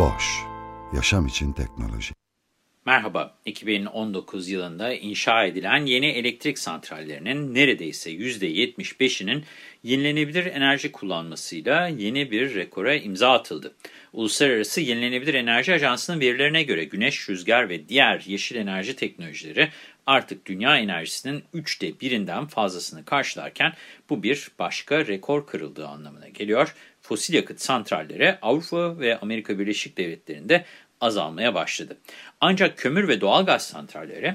Boş, yaşam için teknoloji. Merhaba, 2019 yılında inşa edilen yeni elektrik santrallerinin neredeyse %75'inin yenilenebilir enerji kullanmasıyla yeni bir rekora imza atıldı. Uluslararası Yenilenebilir Enerji Ajansı'nın verilerine göre güneş, rüzgar ve diğer yeşil enerji teknolojileri artık dünya enerjisinin üçte birinden fazlasını karşılarken bu bir başka rekor kırıldığı anlamına geliyor. Fosil yakıt santralleri Avrupa ve Amerika Birleşik Devletleri'nde azalmaya başladı. Ancak kömür ve doğalgaz santralleri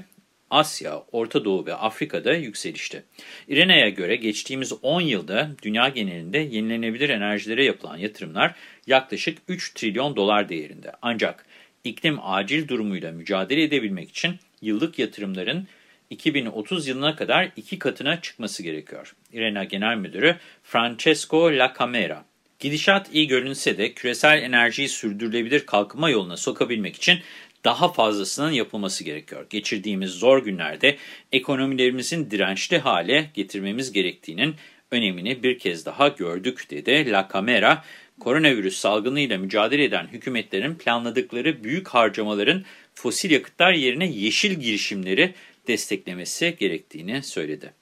Asya, Orta Doğu ve Afrika'da yükselişte. İrene'ye göre geçtiğimiz 10 yılda dünya genelinde yenilenebilir enerjilere yapılan yatırımlar yaklaşık 3 trilyon dolar değerinde. Ancak iklim acil durumuyla mücadele edebilmek için yıllık yatırımların 2030 yılına kadar iki katına çıkması gerekiyor. İRENA Genel Müdürü Francesco Lacamera, gidişat iyi görünse de küresel enerjiyi sürdürülebilir kalkınma yoluna sokabilmek için daha fazlasının yapılması gerekiyor. Geçirdiğimiz zor günlerde ekonomilerimizin dirençli hale getirmemiz gerektiğinin önemini bir kez daha gördük dedi La Camera. Koronavirüs salgınıyla mücadele eden hükümetlerin planladıkları büyük harcamaların fosil yakıtlar yerine yeşil girişimleri desteklemesi gerektiğini söyledi.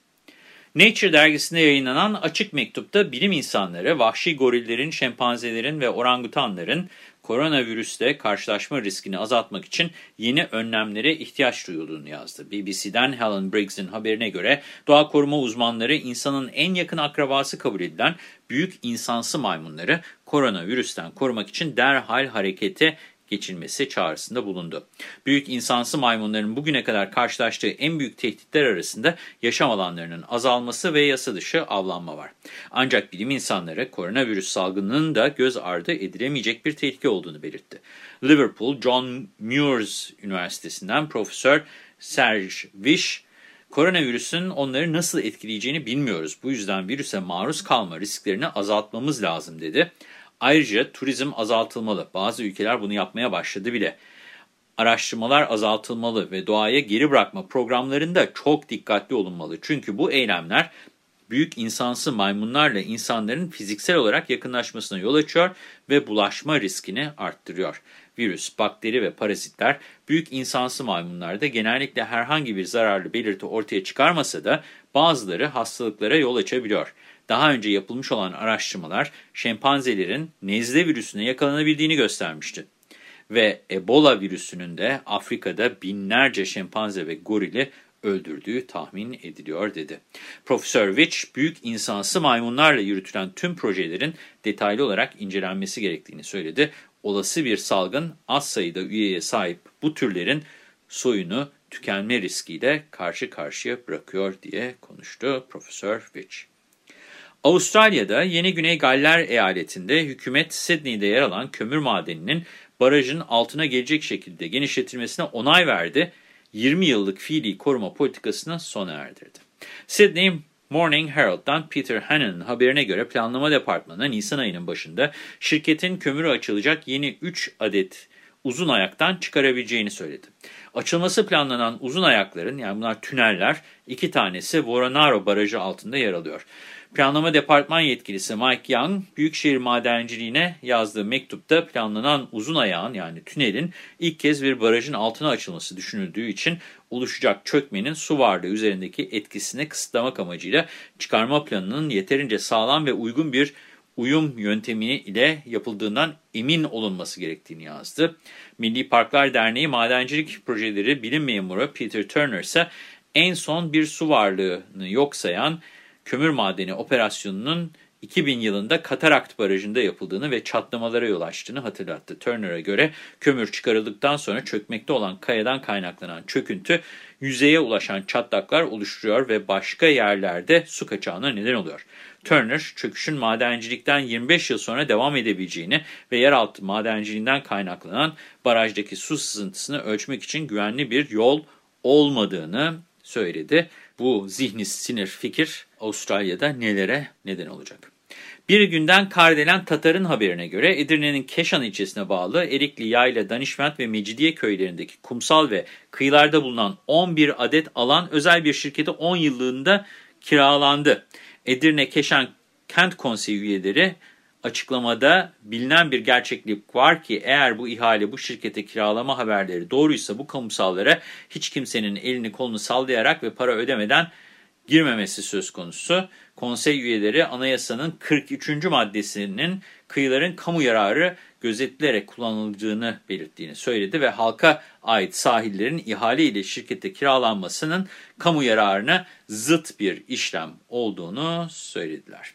Nature dergisinde yayınlanan açık mektupta bilim insanları vahşi gorillerin, şempanzelerin ve orangutanların koronavirüsle karşılaşma riskini azaltmak için yeni önlemlere ihtiyaç duyulduğunu yazdı. BBC'den Helen Briggs'in haberine göre doğa koruma uzmanları insanın en yakın akrabası kabul edilen büyük insansı maymunları koronavirüsten korumak için derhal harekete geçilmesi çağrısında bulundu. Büyük insansı maymunların bugüne kadar karşılaştığı en büyük tehditler arasında yaşam alanlarının azalması ve yasa dışı avlanma var. Ancak bilim insanları koronavirüs salgınının da göz ardı edilemeyecek bir tehlike olduğunu belirtti. Liverpool John Muir's Üniversitesi'nden Profesör Serge Wish, Koronavirüsün onları nasıl etkileyeceğini bilmiyoruz. Bu yüzden virüse maruz kalma risklerini azaltmamız lazım dedi. Ayrıca turizm azaltılmalı. Bazı ülkeler bunu yapmaya başladı bile. Araştırmalar azaltılmalı ve doğaya geri bırakma programlarında çok dikkatli olunmalı. Çünkü bu eylemler büyük insansı maymunlarla insanların fiziksel olarak yakınlaşmasına yol açıyor ve bulaşma riskini arttırıyor. Virüs, bakteri ve parazitler büyük insansı maymunlarda genellikle herhangi bir zararlı belirti ortaya çıkarmasa da bazıları hastalıklara yol açabiliyor. Daha önce yapılmış olan araştırmalar şempanzelerin nezle virüsüne yakalanabildiğini göstermişti. Ve Ebola virüsünün de Afrika'da binlerce şempanze ve gorili öldürdüğü tahmin ediliyor dedi. Profesör Witch, büyük insansı maymunlarla yürütülen tüm projelerin detaylı olarak incelenmesi gerektiğini söyledi. Olası bir salgın az sayıda üyeye sahip bu türlerin soyunu tükenme riskiyle karşı karşıya bırakıyor diye konuştu Profesör Witch. Avustralya'da Yeni Güney Galler eyaletinde hükümet Sydney'de yer alan kömür madeninin barajın altına gelecek şekilde genişletilmesine onay verdi. 20 yıllık fiili koruma politikasına sona erdirdi. Sydney Morning Herald'dan Peter Hannon'ın haberine göre planlama departmanı Nisan ayının başında şirketin kömürü açılacak yeni 3 adet uzun ayaktan çıkarabileceğini söyledi. Açılması planlanan uzun ayakların yani bunlar tüneller iki tanesi Voronaro Barajı altında yer alıyor. Planlama Departman Yetkilisi Mike Young, Büyükşehir Madenciliğine yazdığı mektupta planlanan uzun ayağın yani tünelin ilk kez bir barajın altına açılması düşünüldüğü için oluşacak çökmenin su varlığı üzerindeki etkisini kısıtlamak amacıyla çıkarma planının yeterince sağlam ve uygun bir uyum yöntemi ile yapıldığından emin olunması gerektiğini yazdı. Milli Parklar Derneği Madencilik Projeleri Bilim Memuru Peter Turner ise en son bir su varlığını yok sayan kömür madeni operasyonunun 2000 yılında Katarakt Barajı'nda yapıldığını ve çatlamalara yol açtığını hatırlattı. Turner'a göre kömür çıkarıldıktan sonra çökmekte olan kayadan kaynaklanan çöküntü yüzeye ulaşan çatlaklar oluşturuyor ve başka yerlerde su kaçağına neden oluyor. Turner, çöküşün madencilikten 25 yıl sonra devam edebileceğini ve yeraltı madenciliğinden kaynaklanan barajdaki su sızıntısını ölçmek için güvenli bir yol olmadığını söyledi. Bu zihni sinir fikir Avustralya'da nelere neden olacak? Bir günden Kardelen Tatar'ın haberine göre Edirne'nin Keşan ilçesine bağlı Erikli, Yayla, Danişment ve Mecidiye köylerindeki kumsal ve kıyılarda bulunan 11 adet alan özel bir şirkete 10 yıllığında kiralandı. Edirne Keşan Kent Konseyi üyeleri açıklamada bilinen bir gerçeklik var ki eğer bu ihale bu şirkete kiralama haberleri doğruysa bu kamusallara hiç kimsenin elini kolunu sallayarak ve para ödemeden girmemesi söz konusu. Konsey üyeleri anayasanın 43. maddesinin kıyıların kamu yararı gözetilerek kullanıldığını belirttiğini söyledi ve halka ait sahillerin ihale ile şirkete kiralanmasının kamu yararına zıt bir işlem olduğunu söylediler.